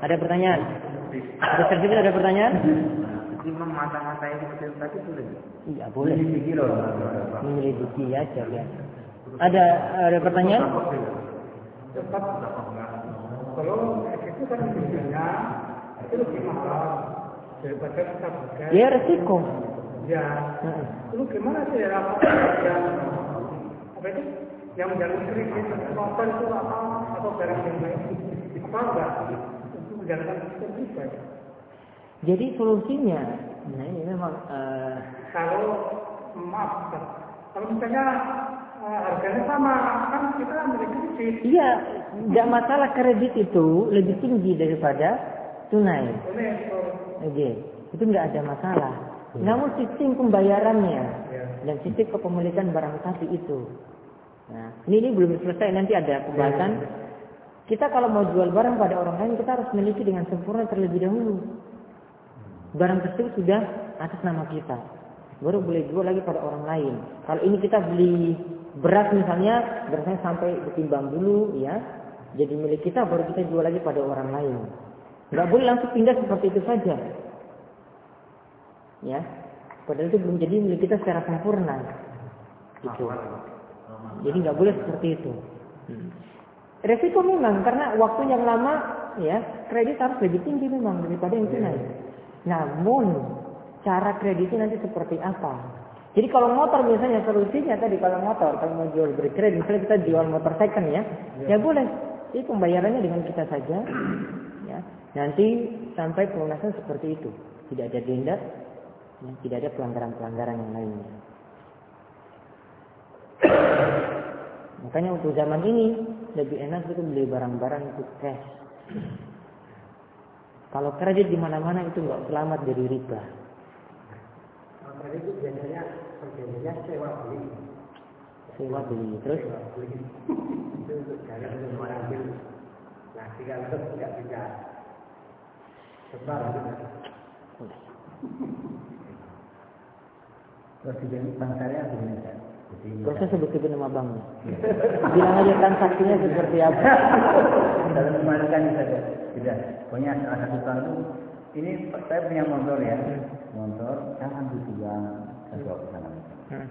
Ada pertanyaan? Ada sertifikat ada pertanyaan? Imam mata-mata itu betul tadi boleh. Iya boleh. Ini loh. Menyelidiki aja ya. Ada ada pertanyaan? Tetap kalau itu kan biasanya itu lebih mahal daripada kita pakai. Ya resiko. Ya, Heeh. lu gimana sih ya apa yang apa itu yang menjalin kredit nonton itu apa atau barang yang lain apa enggak untuk menjalankan sistem ya? Jadi solusinya, nah ini memang eh, kalau maaf kalau misalnya harganya sama kan kita memiliki kredit iya tidak masalah kredit itu lebih tinggi daripada tunai. Oke, itu nggak ada masalah. Namun sistem pembayarannya ya dan sistem kepemilikan barang tadi itu Nah, ini, ini belum selesai nanti ada pembahasan. Kita kalau mau jual barang pada orang lain kita harus memiliki dengan sempurna terlebih dahulu. Barang tersebut sudah atas nama kita. Baru boleh jual lagi pada orang lain. Kalau ini kita beli beras misalnya, berasnya sampai ditimbang dulu ya. Jadi milik kita baru kita jual lagi pada orang lain. Nggak boleh langsung pindah seperti itu saja. Ya. Padahal itu belum jadi milik kita secara sempurna. Gitu. Jadi nggak boleh seperti itu. Hmm. Resiko memang karena waktu yang lama ya kredit harus lebih tinggi memang daripada yang tunai. Namun cara kreditnya nanti seperti apa? Jadi kalau motor misalnya solusinya tadi kalau motor kalau mau jual beri kredit misalnya kita jual motor second ya, ya, ya boleh. Jadi pembayarannya dengan kita saja. Ya. Nanti sampai pelunasan seperti itu. Tidak ada denda, ya, tidak ada pelanggaran-pelanggaran yang lainnya. Makanya untuk zaman ini lebih enak itu beli barang-barang itu cash. Kalau kredit di mana-mana itu nggak selamat dari riba. Kalau kredit itu biasanya perjanjiannya sewa beli. Sewa beli, terus? Sewa beli. itu untuk jalan untuk mengambil. Nah, jika itu tidak bisa sebar. Terus di bank syariah begini Gak usah sebut-sebut nama banknya. Bilang aja transaksinya seperti apa. Dalam kemarin saja. Tidak. Pokoknya salah satu tahun itu ini saya punya motor ya. Motor jangan dijual saya bawa ke sana. Hmm.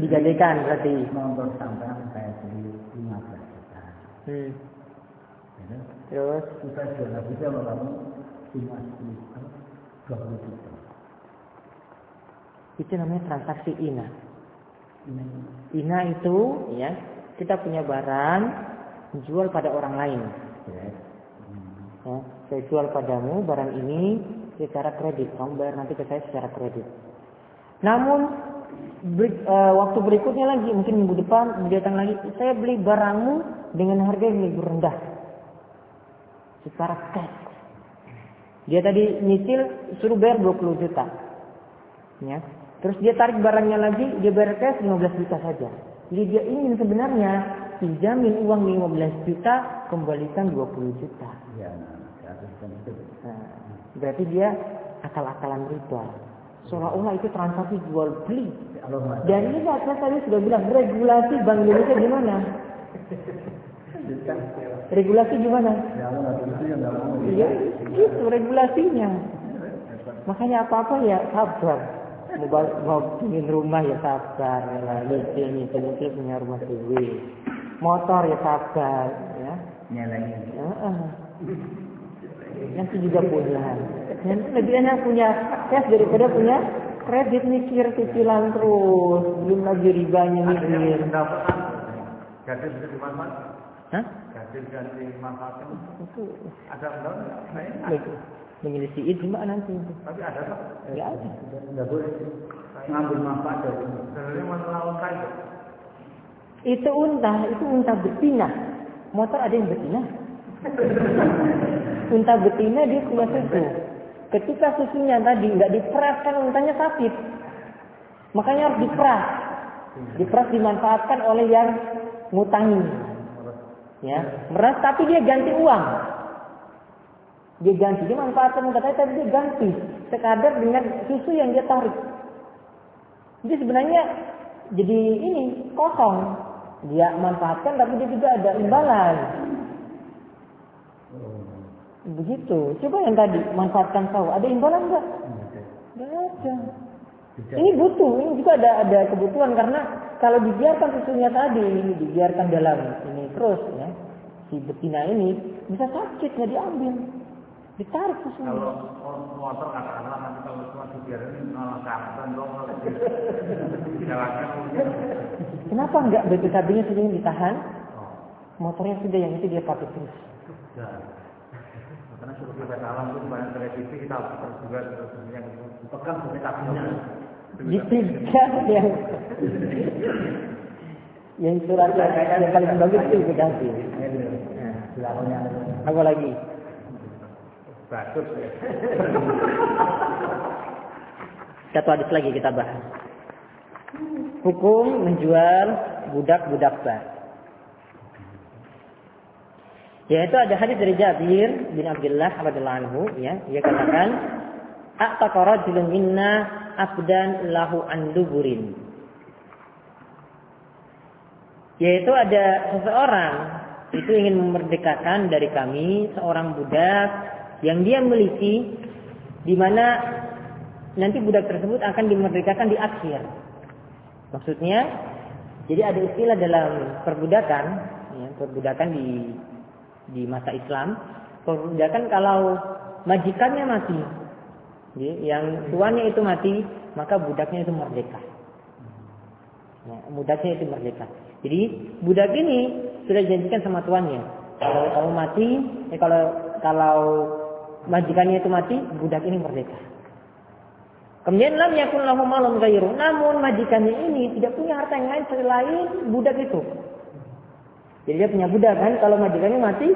Dijadikan berarti. Motor sampai saya beli 15 juta. Hmm. Ya, Terus? Kita jual lagi sama kamu 50 20 juta. Itu namanya transaksi ina. Ina itu ya kita punya barang jual pada orang lain. Ya, saya jual padamu barang ini secara kredit, kamu bayar nanti ke saya secara kredit. Namun ber, e, waktu berikutnya lagi, mungkin minggu depan, datang lagi, saya beli barangmu dengan harga yang lebih rendah, secara cash. Dia tadi nyicil suruh bayar 20 juta. Ya. Terus dia tarik barangnya lagi, dia bayar cash 15 juta saja. Jadi dia ingin sebenarnya pinjamin uang 15 juta, kembalikan 20 juta. Ya, nah, berarti dia akal-akalan riba. Seolah-olah itu transaksi jual beli. Dan ini saya tadi sudah bilang regulasi Bank Indonesia gimana? Regulasi gimana? Iya, itu regulasinya. Makanya apa-apa ya sabar mau, mau ingin rumah ya sabar ya nyicil nyicil punya rumah sendiri motor ya sabar ya nyalain ya, uh. Nanti juga punya nanti lebih enak punya cash daripada punya kredit mikir cicilan terus belum lagi ribanya mikir Gadis bisa dimanfaatkan? Hah? Gadis ganti manfaatkan? Itu ada undang menyelesaikan ijma nanti. Tapi ada tak? Enggak ada. Enggak boleh ngambil manfaat dari itu. Sebenarnya masalah unta itu. Itu unta, itu unta betina. Motor ada yang betina. Unta betina dia punya susu. Ketika susunya tadi nggak diperas kan untanya sakit. Makanya harus diperas. Diperas dimanfaatkan oleh yang ngutangi. Ya, meras tapi dia ganti uang. Dia ganti, dia manfaatkan katanya tapi dia ganti sekadar dengan susu yang dia tarik. Jadi sebenarnya jadi ini kosong. Dia manfaatkan tapi dia juga ada imbalan. Begitu. Coba yang tadi manfaatkan tahu, ada imbalan enggak? Enggak ada. Ini butuh, ini juga ada ada kebutuhan karena kalau dibiarkan susunya tadi ini dibiarkan dalam ini terus ya si betina ini bisa sakit nggak diambil ditarik susunya. Kalau motor katakanlah nanti kalau cuma dibiarin malah kapan dong Kenapa enggak BPKB-nya sudah ditahan? Oh. Motornya sudah yang itu dia pakai terus. Ya. Kita alam itu banyak televisi kita harus juga terus yang dipegang BPKB-nya. Dipegang yang yang surat yang paling bagus itu BPKB. Nah, apa lagi? Bagus ya. Satu hadis lagi kita bahas. hukum menjual budak-budak bar. Yaitu ada hadis dari Jabir bin Abdullah radhiyallahu anhu ya, dia katakan A'taqa rajulun minna abdan lahu anduburin. Yaitu ada seseorang itu ingin memerdekakan dari kami seorang budak yang dia miliki di mana nanti budak tersebut akan dimerdekakan di akhir. Maksudnya, jadi ada istilah dalam perbudakan, ya, perbudakan di di masa Islam, perbudakan kalau majikannya mati, ya, yang tuannya itu mati, maka budaknya itu merdeka. Ya, budaknya itu merdeka. Jadi budak ini sudah dijanjikan sama tuannya. Kalau kamu mati, eh, kalau kalau majikannya itu mati, budak ini merdeka. Kemudian lam yakun lahu malum ghairu. Namun majikannya ini tidak punya harta yang lain selain budak itu. Jadi dia punya budak kan, kalau majikannya mati,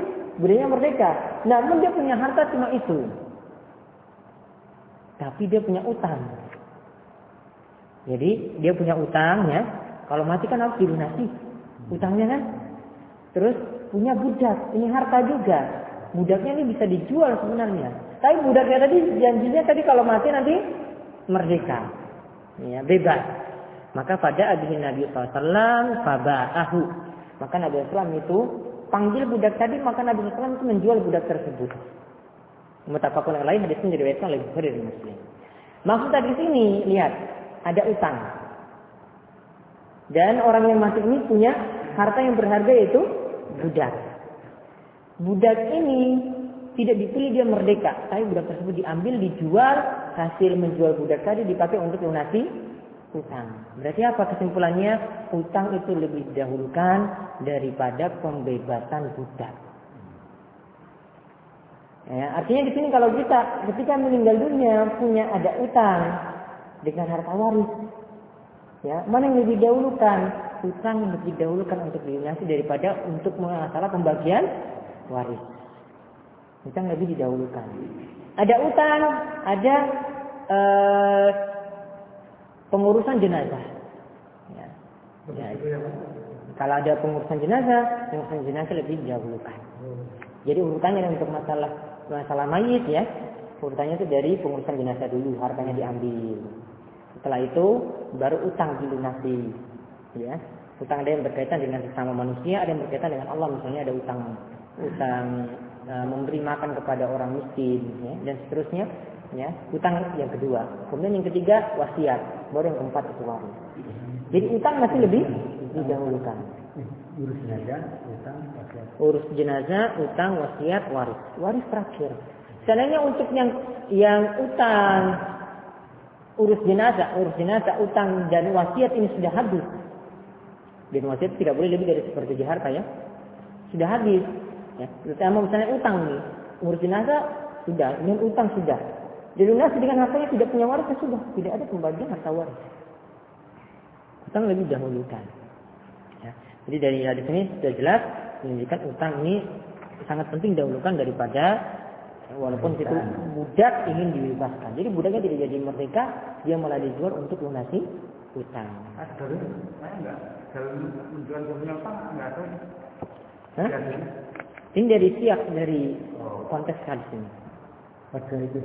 budaknya merdeka. Namun dia punya harta cuma itu. Tapi dia punya utang. Jadi dia punya utang ya. Kalau mati kan harus dilunasi. Utangnya kan. Terus punya budak, ini harta juga. Budaknya ini bisa dijual sebenarnya. Tapi budaknya tadi janjinya tadi kalau mati nanti merdeka. Ya, bebas. Maka pada adik Nabi SAW, faba'ahu. Maka Nabi SAW itu panggil budak tadi, maka Nabi SAW itu menjual budak tersebut. Mutafakun yang lain hadisnya diriwayatkan oleh Bukhari dan Muslim. Maksud tadi sini, lihat, ada utang. Dan orang yang mati ini punya harta yang berharga yaitu budak. Budak ini tidak dipilih dia merdeka, tapi budak tersebut diambil, dijual, hasil menjual budak tadi dipakai untuk lunasi utang. Berarti apa kesimpulannya? Utang itu lebih didahulukan daripada pembebasan budak. Ya, artinya di sini kalau kita ketika meninggal dunia punya ada utang dengan harta waris, ya mana yang lebih didahulukan? Utang lebih didahulukan untuk dilunasi daripada untuk masalah pembagian waris. Utang lebih didahulukan. Ada utang, ada uh, pengurusan jenazah. Ya. Ya. Kalau ada pengurusan jenazah, pengurusan jenazah lebih didahulukan. Jadi urutannya untuk masalah masalah mayit ya, urutannya itu dari pengurusan jenazah dulu, hartanya diambil. Setelah itu baru utang dilunasi. Ya. Utang ada yang berkaitan dengan sesama manusia, ada yang berkaitan dengan Allah. Misalnya ada utang utang e, memberi makan kepada orang miskin ya, dan seterusnya ya utang yang kedua. Kemudian yang ketiga wasiat. Baru yang keempat itu waris jadi utang masih lebih didahulukan. Urus jenazah utang wasiat. Urus jenazah utang wasiat waris. Waris terakhir. Seandainya untuk yang yang utang urus jenazah urus jenazah utang dan wasiat ini sudah habis. Dan wasiat tidak boleh lebih dari seperti harta ya. Sudah habis. Ya, terutama misalnya utang nih, ngurus jenazah sudah, dengan utang sudah. Dilunasi dengan hartanya tidak punya waris ya sudah, tidak ada pembagian harta waris. Utang lebih dahulukan. Ya. Jadi dari hadis ini sudah jelas menunjukkan utang ini sangat penting dahulukan daripada walaupun itu budak ingin dibebaskan. Jadi budaknya tidak jadi merdeka, dia malah dijual untuk lunasi utang. Ada saya enggak dalam menjual punya utang enggak ada. Hah? Ini dari siap dari konteks hadis ini. Pada itu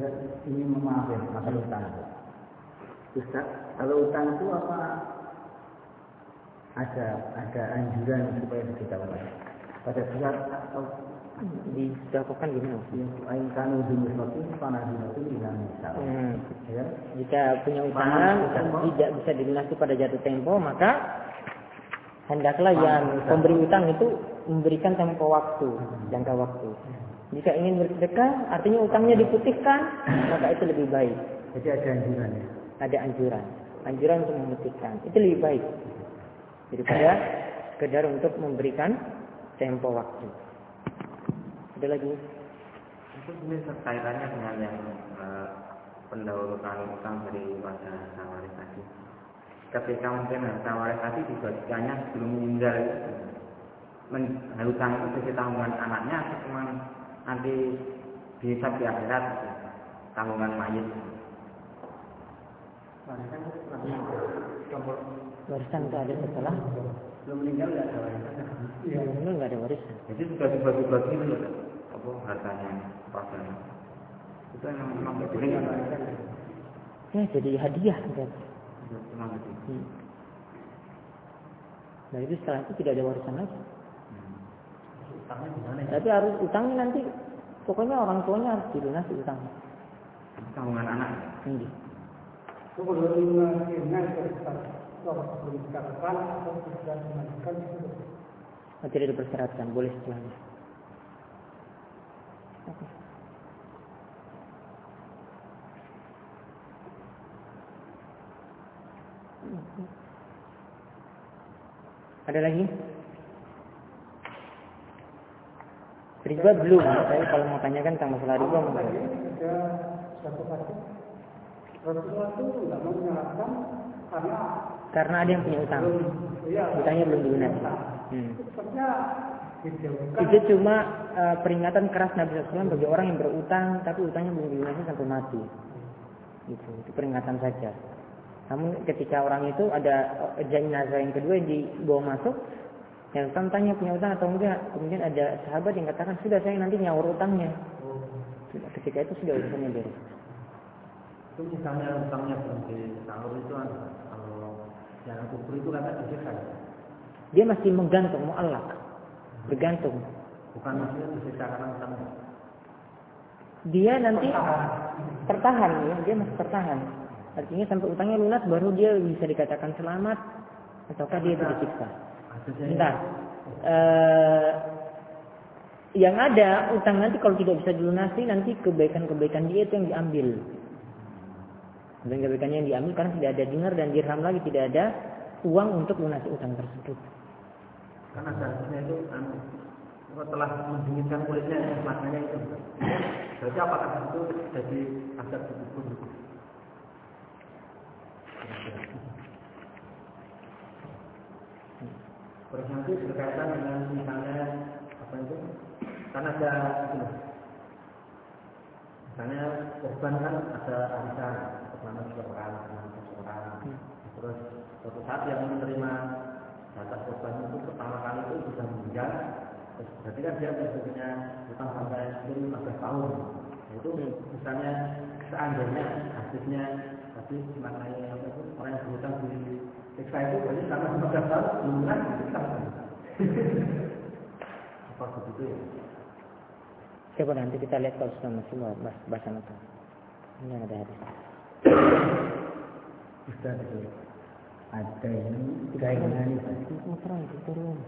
ini memaafkan masalah utang. Ustaz, kalau utang itu apa ada ada anjuran supaya kita pada saat atau dilakukan gimana? Ain kanu dimusnati panah dinati dengan misal. Ya. Jika punya utang tidak bisa dilunasi pada jatuh tempo, maka hendaklah yang pemberi utang itu memberikan tempo waktu, jangka waktu. Jika ingin bersedekah, artinya utangnya diputihkan, maka itu lebih baik. Jadi ada anjuran ya? Ada anjuran. Anjuran untuk memutihkan. Itu lebih baik. Daripada sekedar untuk memberikan tempo waktu. Ada lagi? Itu ini kaitannya dengan yang uh, pendahuluan utang dari wajah sawaris tadi. Ketika mungkin sawaris tadi dibagikannya sebelum meninggal hutang itu jadi tanggungan anaknya atau cuma nanti bisa di akhirat tanggungan mayit. Warisan itu ada setelah belum meninggal nggak ada warisan. Iya. Meninggal nggak ada warisan. Jadi sudah dibagi-bagi dulu apa hartanya, pasarnya. Itu yang memang nggak warisan. Ya jadi hadiah kan. Nah itu setelah itu tidak ada warisan lagi. Utangnya gimana ya? Tapi harus utangnya nanti pokoknya orang tuanya harus dilunasi utangnya. Tanggungan anak. Itu Oh, tidak dipersyaratkan, boleh setelahnya. Ada lagi? Riba belum. Saya kalau mau tanyakan tentang masalah riba mau menyalahkan karena Karena ada yang punya utang. ya Utangnya belum dilunasi. Hmm. itu cuma eh, peringatan keras Nabi SAW bagi orang yang berutang tapi utangnya belum dilunasi sampai mati. Itu, itu peringatan saja. Namun ketika orang itu ada eh, jenazah yang kedua yang dibawa masuk, yang utang tanya punya utang atau enggak, kemudian ada sahabat yang katakan sudah saya nanti nyaur utangnya. Sudah, Ketika itu sudah urusannya beres. Itu misalnya utangnya berhenti sahur itu kan kalau yang kufur itu kata disiksa. Dia masih menggantung mu'allak. Bergantung. Bukan maksudnya disiksa karena utangnya. Dia nanti tertahan ya, dia masih tertahan. Artinya sampai utangnya lunas baru dia bisa dikatakan selamat ataukah dia disiksa. Bentar. Eh, yang ada utang nanti kalau tidak bisa dilunasi nanti kebaikan-kebaikan dia itu yang diambil. Dan kebaikannya yang diambil karena tidak ada dinar dan dirham lagi tidak ada uang untuk lunasi utang tersebut. Karena hadisnya itu anu, setelah mendinginkan kulitnya maknanya itu. Berarti apakah itu jadi aset kufur? Terus nanti berkaitan dengan misalnya apa itu? Kan ada itu. Misalnya korban kan ada arisan, ke mana seseorang, ke mana seseorang. Terus suatu saat yang menerima data korban itu pertama kali itu sudah meninggal. Terus berarti kan dia punya utang sampai 15 tahun. Nah, itu misalnya seandainya tadi maknanya apa itu orang yang berhutang di siksa itu berarti sama 15 tahun belum lunas disiksa. apa begitu ya? Coba nanti kita lihat kalau sudah masih mau bahas bahasan utang. Ini yang ada hadis. Ustaz itu ada yang kainan itu turun.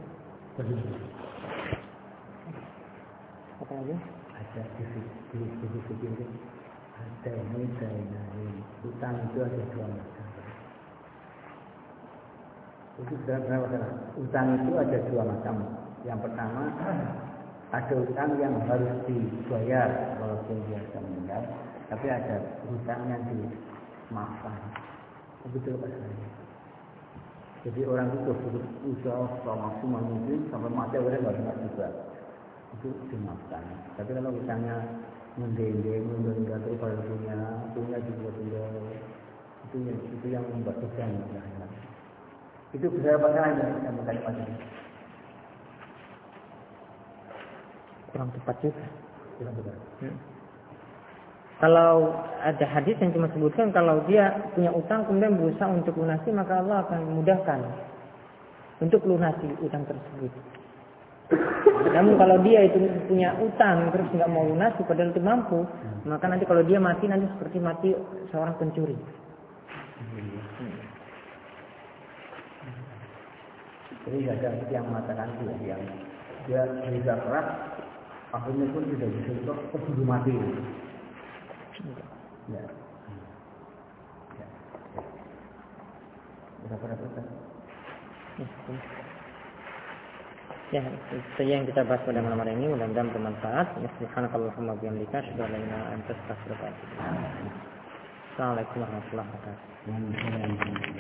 Apa lagi? ada di di di di ada ini kainan utang itu ada dua macam. Itu berapa? Utang itu ada dua macam. Yang pertama ada utang yang harus dibayar walaupun dia sudah meninggal, tapi ada utang yang dimaafkan. Begitu Pak. Jadi orang itu berusaha semaksimal mungkin sampai mati orang nggak kena juga itu dimaafkan. Tapi kalau misalnya mendendeng, menunda terus pada punya, punya juga tunda, itu yang itu yang membuat beban. Itu bisa apa saja yang berkait pada Kurang tepat juga. Kurang benar. Hmm. Kalau ada hadis yang cuma sebutkan kalau dia punya utang kemudian berusaha untuk lunasi maka Allah akan memudahkan untuk lunasi utang tersebut. Namun kalau dia itu punya utang terus nggak mau lunasi padahal itu mampu, maka nanti kalau dia mati nanti seperti mati seorang pencuri. Jadi ada yang mengatakan itu ya, yang dia bekerja keras, akhirnya pun tidak bisa itu keburu mati. Ya. Ya. Berapa berapa? Ya, itu yang kita bahas pada malam hari ini. Mudah-mudahan bermanfaat. Ya, subhanakallahumma bihamdika, asyhadu an la ilaha illa anta, astaghfiruka wa atubu ilaik. Assalamualaikum warahmatullahi wabarakatuh.